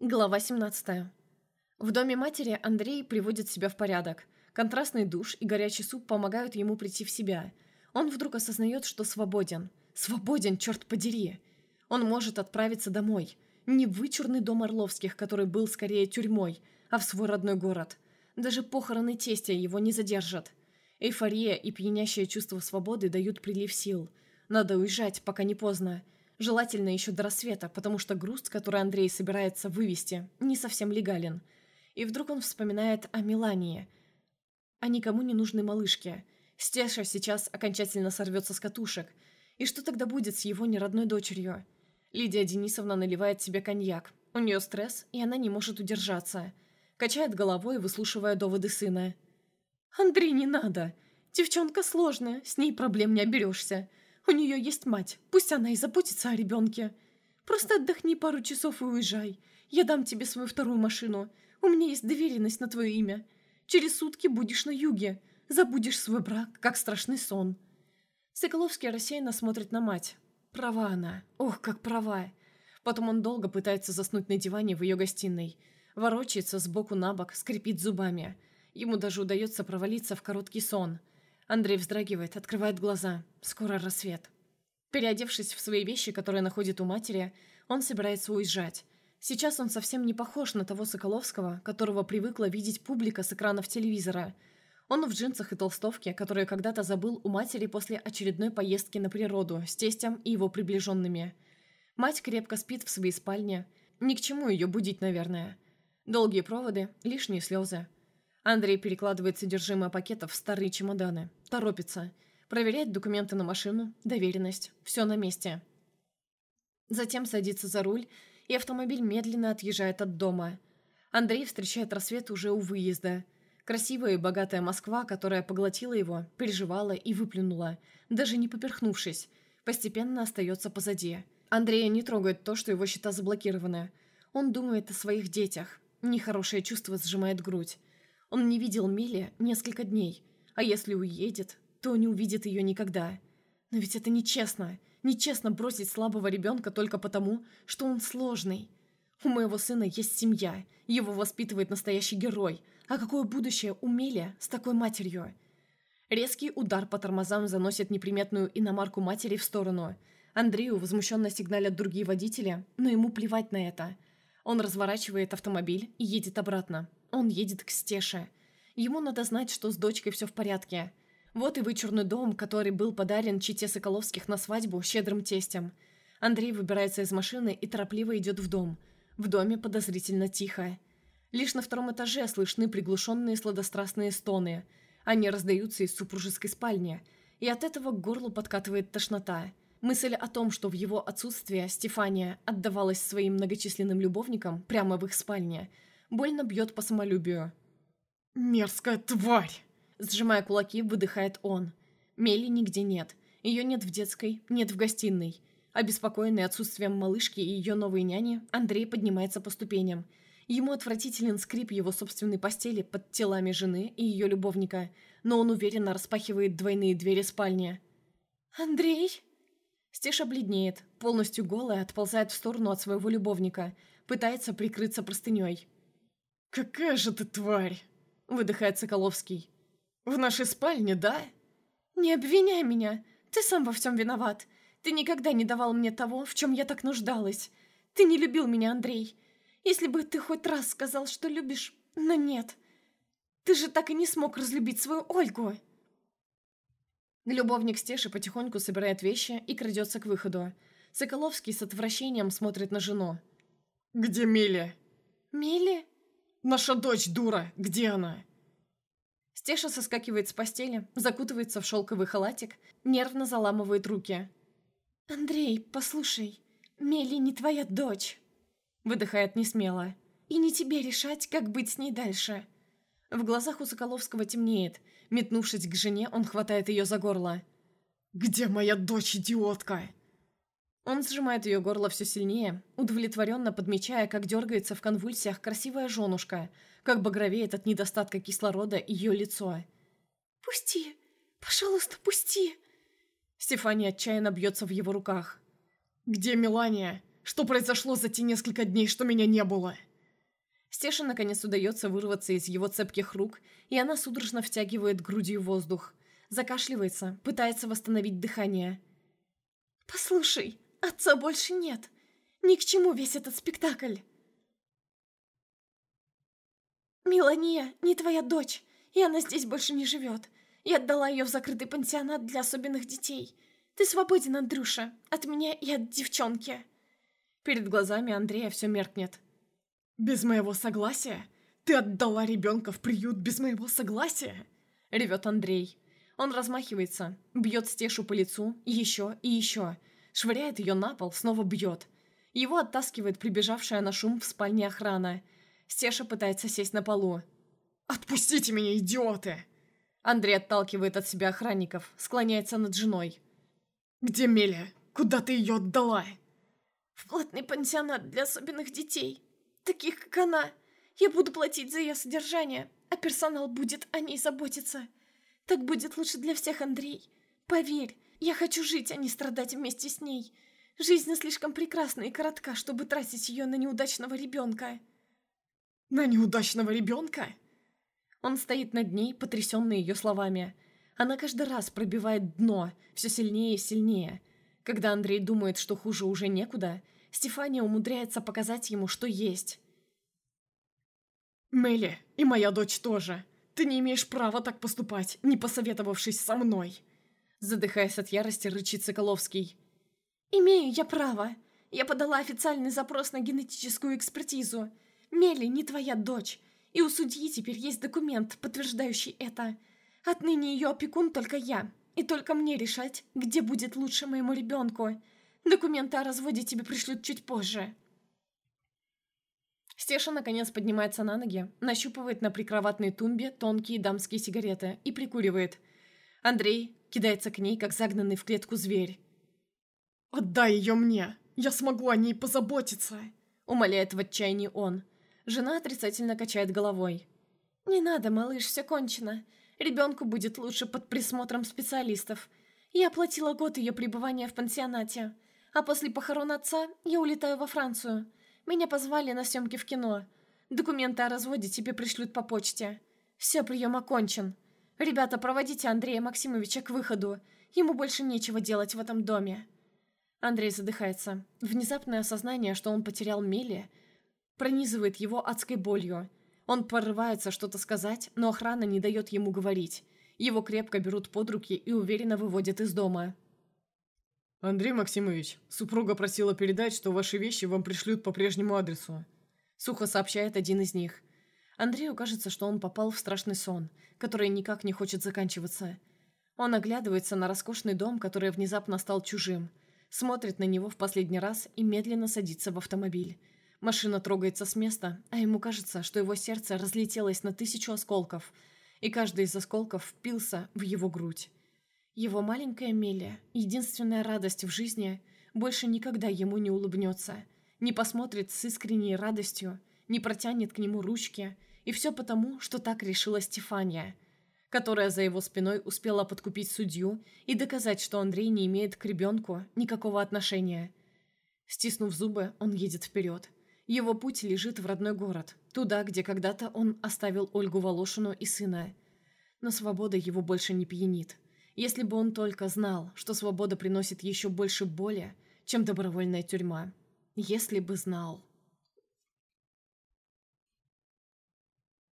Глава 17. В доме матери Андрей приводит себя в порядок. Контрастный душ и горячий суп помогают ему прийти в себя. Он вдруг осознает, что свободен. Свободен, черт подери! Он может отправиться домой. Не в вычурный дом Орловских, который был скорее тюрьмой, а в свой родной город. Даже похороны тестя его не задержат. Эйфория и пьянящее чувство свободы дают прилив сил. Надо уезжать, пока не поздно. Желательно еще до рассвета, потому что груз, который Андрей собирается вывести, не совсем легален. И вдруг он вспоминает о Мелании, о никому не нужной малышке. Стеша сейчас окончательно сорвется с катушек. И что тогда будет с его неродной дочерью? Лидия Денисовна наливает себе коньяк. У нее стресс, и она не может удержаться. Качает головой, выслушивая доводы сына. «Андрей, не надо. Девчонка сложная, с ней проблем не оберешься. У нее есть мать, пусть она и заботится о ребенке. Просто отдохни пару часов и уезжай. Я дам тебе свою вторую машину. У меня есть доверенность на твое имя. Через сутки будешь на юге. Забудешь свой брак, как страшный сон». Соколовский рассеянно смотрит на мать. Права она. Ох, как права. Потом он долго пытается заснуть на диване в ее гостиной. Ворочается сбоку на бок, скрипит зубами. Ему даже удается провалиться в короткий сон. Андрей вздрагивает, открывает глаза. Скоро рассвет. Переодевшись в свои вещи, которые находит у матери, он собирается уезжать. Сейчас он совсем не похож на того Соколовского, которого привыкла видеть публика с экранов телевизора. Он в джинсах и толстовке, которые когда-то забыл у матери после очередной поездки на природу с тестем и его приближенными. Мать крепко спит в своей спальне. Ни к чему ее будить, наверное. Долгие проводы, лишние слезы. Андрей перекладывает содержимое пакетов в старые чемоданы. Торопится. Проверяет документы на машину, доверенность. Все на месте. Затем садится за руль, и автомобиль медленно отъезжает от дома. Андрей встречает рассвет уже у выезда. Красивая и богатая Москва, которая поглотила его, переживала и выплюнула, даже не поперхнувшись, постепенно остается позади. Андрея не трогает то, что его счета заблокированы. Он думает о своих детях. Нехорошее чувство сжимает грудь. Он не видел Мели несколько дней, а если уедет, то не увидит ее никогда. Но ведь это нечестно. Нечестно бросить слабого ребенка только потому, что он сложный. У моего сына есть семья, его воспитывает настоящий герой. А какое будущее у Мели с такой матерью? Резкий удар по тормозам заносит неприметную иномарку матери в сторону. Андрею возмущенно сигналят другие водители, но ему плевать на это. Он разворачивает автомобиль и едет обратно. Он едет к Стеше. Ему надо знать, что с дочкой все в порядке. Вот и вычурный дом, который был подарен чите Соколовских на свадьбу щедрым тестем. Андрей выбирается из машины и торопливо идет в дом. В доме подозрительно тихо. Лишь на втором этаже слышны приглушенные сладострастные стоны. Они раздаются из супружеской спальни, и от этого к горлу подкатывает тошнота. Мысль о том, что в его отсутствие Стефания отдавалась своим многочисленным любовникам прямо в их спальне – больно бьет по самолюбию. «Мерзкая тварь!» Сжимая кулаки, выдыхает он. Мели нигде нет. Ее нет в детской, нет в гостиной. Обеспокоенный отсутствием малышки и ее новой няни, Андрей поднимается по ступеням. Ему отвратителен скрип его собственной постели под телами жены и ее любовника, но он уверенно распахивает двойные двери спальни. «Андрей?» Стеша бледнеет, полностью голая, отползает в сторону от своего любовника, пытается прикрыться простыней. «Какая же ты тварь!» — выдыхает Соколовский. «В нашей спальне, да?» «Не обвиняй меня. Ты сам во всем виноват. Ты никогда не давал мне того, в чем я так нуждалась. Ты не любил меня, Андрей. Если бы ты хоть раз сказал, что любишь, но нет. Ты же так и не смог разлюбить свою Ольгу!» Любовник Стеши потихоньку собирает вещи и крадется к выходу. Соколовский с отвращением смотрит на жену. «Где Миля?» «Миля?» Наша дочь, дура! Где она?» Стеша соскакивает с постели, закутывается в шелковый халатик, нервно заламывает руки. «Андрей, послушай, Мели не твоя дочь!» Выдыхает несмело. «И не тебе решать, как быть с ней дальше!» В глазах у Соколовского темнеет. Метнувшись к жене, он хватает ее за горло. «Где моя дочь, идиотка?» Он сжимает ее горло все сильнее, удовлетворенно подмечая, как дергается в конвульсиях красивая женушка, как багровеет от недостатка кислорода ее лицо. «Пусти! Пожалуйста, пусти!» Стефания отчаянно бьется в его руках. «Где Мелания? Что произошло за те несколько дней, что меня не было?» Стеше наконец удается вырваться из его цепких рук, и она судорожно втягивает грудью воздух. Закашливается, пытается восстановить дыхание. «Послушай, отца больше нет. Ни к чему весь этот спектакль!» «Мелания не твоя дочь, и она здесь больше не живет. Я отдала ее в закрытый пансионат для особенных детей. Ты свободен, Андрюша, от меня и от девчонки». Перед глазами Андрея все меркнет. «Без моего согласия? Ты отдала ребенка в приют без моего согласия?» Ревет Андрей. Он размахивается, бьет Стешу по лицу, еще и еще. Швыряет ее на пол, снова бьет. Его оттаскивает прибежавшая на шум в спальне охрана. Стеша пытается сесть на полу. «Отпустите меня, идиоты!» Андрей отталкивает от себя охранников, склоняется над женой. «Где Меля? Куда ты ее отдала?» «В платный пансионат для особенных детей, таких как она. Я буду платить за ее содержание, а персонал будет о ней заботиться. Так будет лучше для всех, Андрей. Поверь, я хочу жить, а не страдать вместе с ней. Жизнь слишком прекрасна и коротка, чтобы тратить ее на неудачного ребенка». «На неудачного ребенка?» Он стоит над ней, потрясенный ее словами. Она каждый раз пробивает дно, все сильнее и сильнее. Когда Андрей думает, что хуже уже некуда, Стефания умудряется показать ему, что есть. «Мелли, и моя дочь тоже. Ты не имеешь права так поступать, не посоветовавшись со мной!» Задыхаясь от ярости, рычит Соколовский. «Имею я право. Я подала официальный запрос на генетическую экспертизу. Мелли не твоя дочь, и у судьи теперь есть документ, подтверждающий это. Отныне ее опекун только я, и только мне решать, где будет лучше моему ребенку. Документы о разводе тебе пришлют чуть позже». Стеша наконец поднимается на ноги, нащупывает на прикроватной тумбе тонкие дамские сигареты и прикуривает. Андрей кидается к ней, как загнанный в клетку зверь. «Отдай ее мне! Я смогу о ней позаботиться!» Умоляет в отчаянии он. Жена отрицательно качает головой. «Не надо, малыш, все кончено. Ребенку будет лучше под присмотром специалистов. Я оплатила год ее пребывания в пансионате. А после похорон отца я улетаю во Францию. Меня позвали на съемки в кино. Документы о разводе тебе пришлют по почте. Все, прием окончен. Ребята, проводите Андрея Максимовича к выходу. Ему больше нечего делать в этом доме». Андрей задыхается. Внезапное осознание, что он потерял Мели, пронизывает его адской болью. Он порывается что-то сказать, но охрана не дает ему говорить. Его крепко берут под руки и уверенно выводят из дома. «Андрей Максимович, супруга просила передать, что ваши вещи вам пришлют по прежнему адресу», сухо сообщает один из них. Андрею кажется, что он попал в страшный сон, который никак не хочет заканчиваться. Он оглядывается на роскошный дом, который внезапно стал чужим, смотрит на него в последний раз и медленно садится в автомобиль. Машина трогается с места, а ему кажется, что его сердце разлетелось на тысячу осколков, и каждый из осколков впился в его грудь. Его маленькая Мелия, единственная радость в жизни, больше никогда ему не улыбнется, не посмотрит с искренней радостью, не протянет к нему ручки, и все потому, что так решила Стефания, которая за его спиной успела подкупить судью и доказать, что Андрей не имеет к ребенку никакого отношения. Стиснув зубы, он едет вперед. Его путь лежит в родной город, туда, где когда-то он оставил Ольгу Волошину и сына. Но свобода его больше не пьянит. Если бы он только знал, что свобода приносит еще больше боли, чем добровольная тюрьма. Если бы знал.